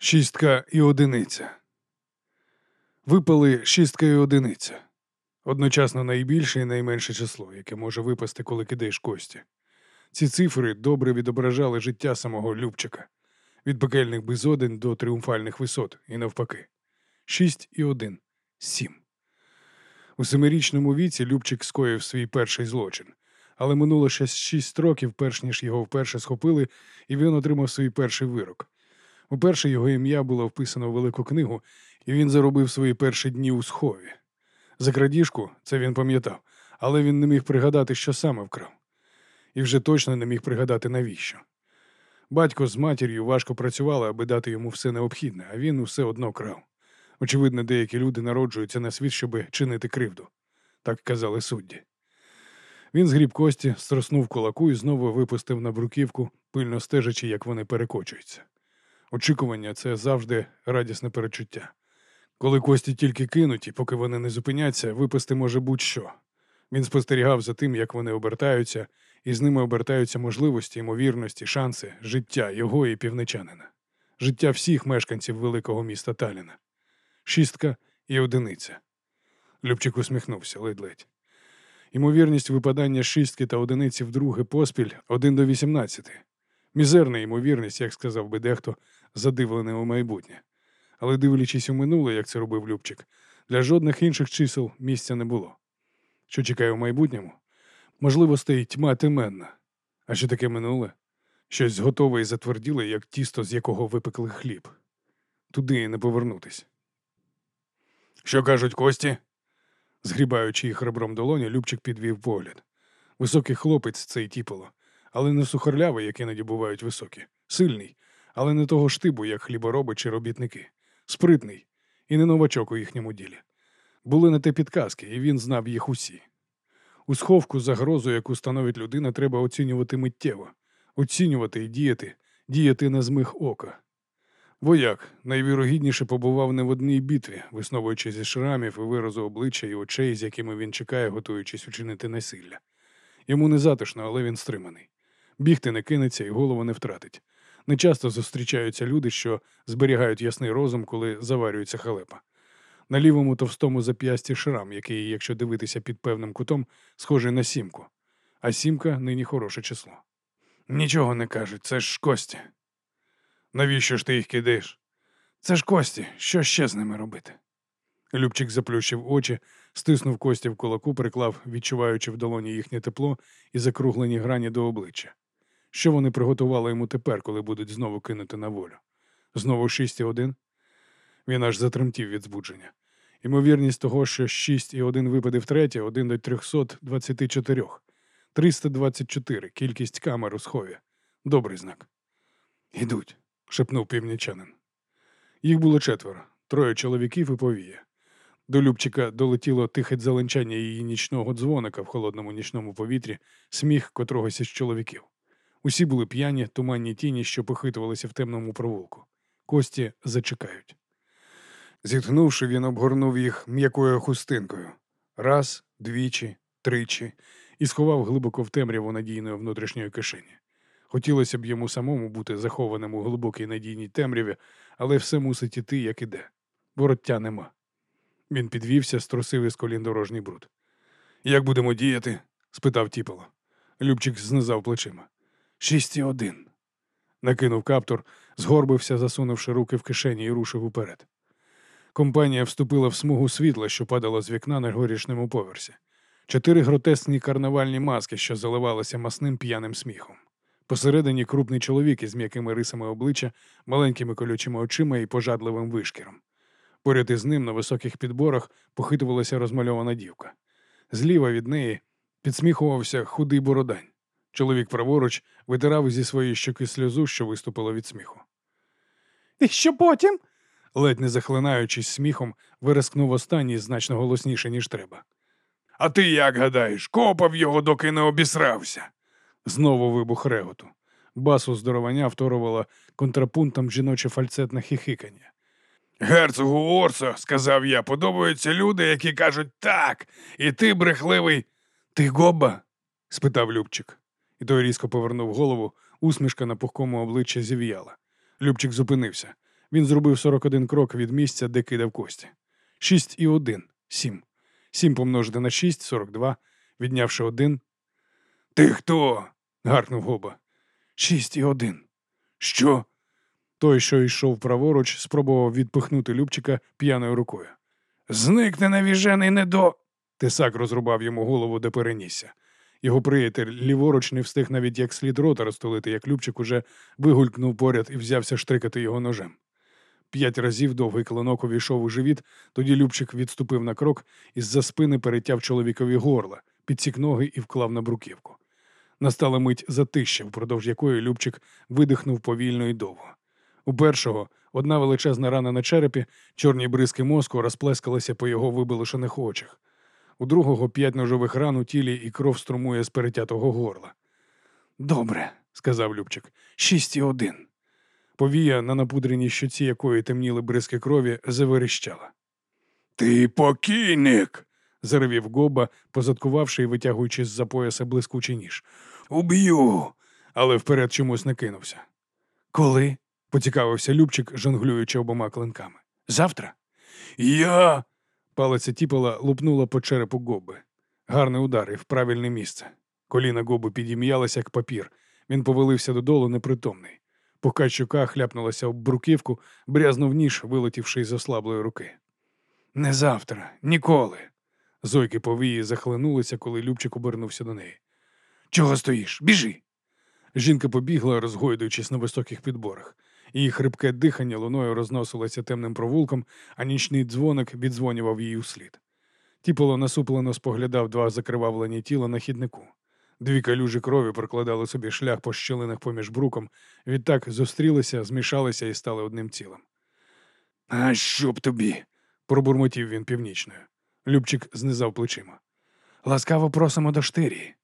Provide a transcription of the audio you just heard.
Шістка і одиниця. Випали шістка і одиниця. Одночасно найбільше і найменше число, яке може випасти, коли кидаєш кості. Ці цифри добре відображали життя самого Любчика від пекельних безодень до тріумфальних висот і навпаки. Шість і один сім. У семирічному віці Любчик скоїв свій перший злочин, але минуло ще шість років, перш ніж його вперше схопили, і він отримав свій перший вирок. Уперше його ім'я було вписано в велику книгу, і він заробив свої перші дні у схові. За крадіжку це він пам'ятав, але він не міг пригадати, що саме вкрав. І вже точно не міг пригадати, навіщо. Батько з матір'ю важко працювали, аби дати йому все необхідне, а він усе одно крав. Очевидно, деякі люди народжуються на світ, щоб чинити кривду, так казали судді. Він згріб кості, строснув кулаку і знову випустив на бруківку, пильно стежачи, як вони перекочуються. Очікування це завжди радісне перечуття. Коли кості тільки кинуті, поки вони не зупиняться, випасти може будь-що. Він спостерігав за тим, як вони обертаються, і з ними обертаються можливості, ймовірності, шанси, життя його і півничанина, життя всіх мешканців великого міста Таліна. Шістка і одиниця. Любчик усміхнувся ледь-ледь. Ймовірність випадання шістки та одиниці вдруге поспіль один до вісімнадцяти. Мізерна ймовірність, як сказав би дехто, задивлений у майбутнє. Але дивлячись у минуле, як це робив Любчик, для жодних інших чисел місця не було. Що чекає у майбутньому? Можливо, стоїть тьма теменна. А що таке минуле? Щось готове і затверділе, як тісто, з якого випекли хліб. Туди не повернутись. Що кажуть кості? Згрібаючи їх ребром долоні, Любчик підвів погляд. Високий хлопець цей тіпало, але не сухарлявий, як іноді бувають високі, сильний, але не того штибу, як хлібороби чи робітники, спритний і не новачок у їхньому ділі. Були на те підказки, і він знав їх усі. У сховку загрозу, яку становить людина, треба оцінювати миттєво, оцінювати і діяти, діяти на змих ока. Вояк найвірогідніше побував не в одній битві, висновуючи зі шрамів і виразу обличчя і очей, з якими він чекає, готуючись учинити насилля. Йому не затишно, але він стриманий. Бігти не кинеться і голову не втратить. Нечасто зустрічаються люди, що зберігають ясний розум, коли заварюється халепа. На лівому товстому зап'ясті шрам, який, якщо дивитися під певним кутом, схожий на сімку, а сімка нині хороше число. Нічого не кажуть, це ж кості. Навіщо ж ти їх кидаєш? Це ж кості, що ще з ними робити? Любчик заплющив очі, стиснув кості в кулаку, приклав, відчуваючи в долоні їхнє тепло і закруглені грані до обличчя. Що вони приготували йому тепер, коли будуть знову кинути на волю? Знову шість і один? Він аж затремтів від збудження. Ймовірність того, що шість і один випаде втретє, один до трьохсот двадцяти чотирьох. Триста двадцять чотири. Кількість камер у схові. Добрий знак. Ідуть, шепнув північанин. Їх було четверо, троє чоловіків і повія. До Любчика долетіло тихе дзеленчання її нічного дзвоника в холодному нічному повітрі, сміх котрогось із чоловіків. Усі були п'яні, туманні тіні, що похитувалися в темному провулку. Кості зачекають. Зітхнувши, він обгорнув їх м'якою хустинкою раз, двічі, тричі, і сховав глибоко в темряву надійної внутрішньої кишені. Хотілося б йому самому бути захованим у глибокій надійній темряві, але все мусить іти, як іде. Вороття нема. Він підвівся, струсив із колін дорожній бруд. Як будемо діяти? спитав Тіпало. Любчик знизав плечима. Шість і один. Накинув каптур, згорбився, засунувши руки в кишені і рушив уперед. Компанія вступила в смугу світла, що падало з вікна на горішньому поверсі. Чотири гротесні карнавальні маски, що заливалися масним п'яним сміхом. Посередині крупний чоловік із м'якими рисами обличчя, маленькими колючими очима і пожадливим вишкіром. Поряд із ним на високих підборах похитувалася розмальована дівка. Зліва від неї підсміхувався худий бородань. Чоловік праворуч витирав зі своєї щоки сльозу, що виступила від сміху. І що потім? ледь не захлинаючись сміхом, вирискнув останній значно голосніше, ніж треба. А ти як гадаєш, копав його, доки не обісрався? Знову вибух реготу. Басу здоровання вторувала контрапунктом жіноче фальцетне хихикання. Герцогу Орсо, сказав я, подобаються люди, які кажуть так, і ти брехливий. Ти гобба? спитав Любчик. І той різко повернув голову, усмішка на пухкому обличчя зів'яла. Любчик зупинився. Він зробив 41 крок від місця, де кидав кості. 6 і 1 – 7. 7 помножити на 6 – 42, віднявши 1. Ти хто? гаркнув Гоба. 6 і 1. Що? Той, що йшов праворуч, спробував відпихнути Любчика п'яною рукою. Зникне навіжений недо. Тисак розрубав йому голову, де перенісся. Його приятель ліворуч не встиг навіть як слід рота розтулити, як Любчик уже вигулькнув поряд і взявся штрикати його ножем. П'ять разів довгий клинок увійшов у живіт, тоді Любчик відступив на крок і з-за спини перетяв чоловікові горла, підсік ноги і вклав на бруківку. Настала мить затища, впродовж якої Любчик видихнув повільно і довго. У першого одна величезна рана на черепі, чорні бризки мозку розплескалися по його вибилошених очах. У другого п'ять ножових ран у тілі і кров струмує з перетятого горла. Добре, сказав Любчик, шість і один. Повія, на напудреній щоці якої темніли бризки крові, заверещала. Ти покійник. заревів Гоба, позадкувавши і витягуючи з-за пояса блискучий ніж. Уб'ю. Але вперед чомусь не кинувся. Коли? поцікавився Любчик, жонглюючи обома клинками. Завтра? Я. Палиця тіпала лупнула по черепу Гоби. Гарний удар і в правильне місце. Коліна Гоби підім'ялися, як папір. Він повалився додолу непритомний. Пока щука хляпнулася об бруківку, брязнув ніж, вилетівши із ослаблої руки. Не завтра, ніколи. Зойки повії захлинулися, коли Любчик обернувся до неї. Чого стоїш? Біжи. Жінка побігла, розгойдуючись на високих підборах. Її хрипке дихання луною розносилося темним провулком, а нічний дзвоник віддзвонював її услід. Тіполо насуплено споглядав два закривавлені тіла на хіднику. Дві калюжі крові прокладали собі шлях по щілинах поміж бруком, відтак зустрілися, змішалися і стали одним цілим. А що б тобі? пробурмотів він північною. Любчик знизав плечима. Ласкаво просимо до штирії.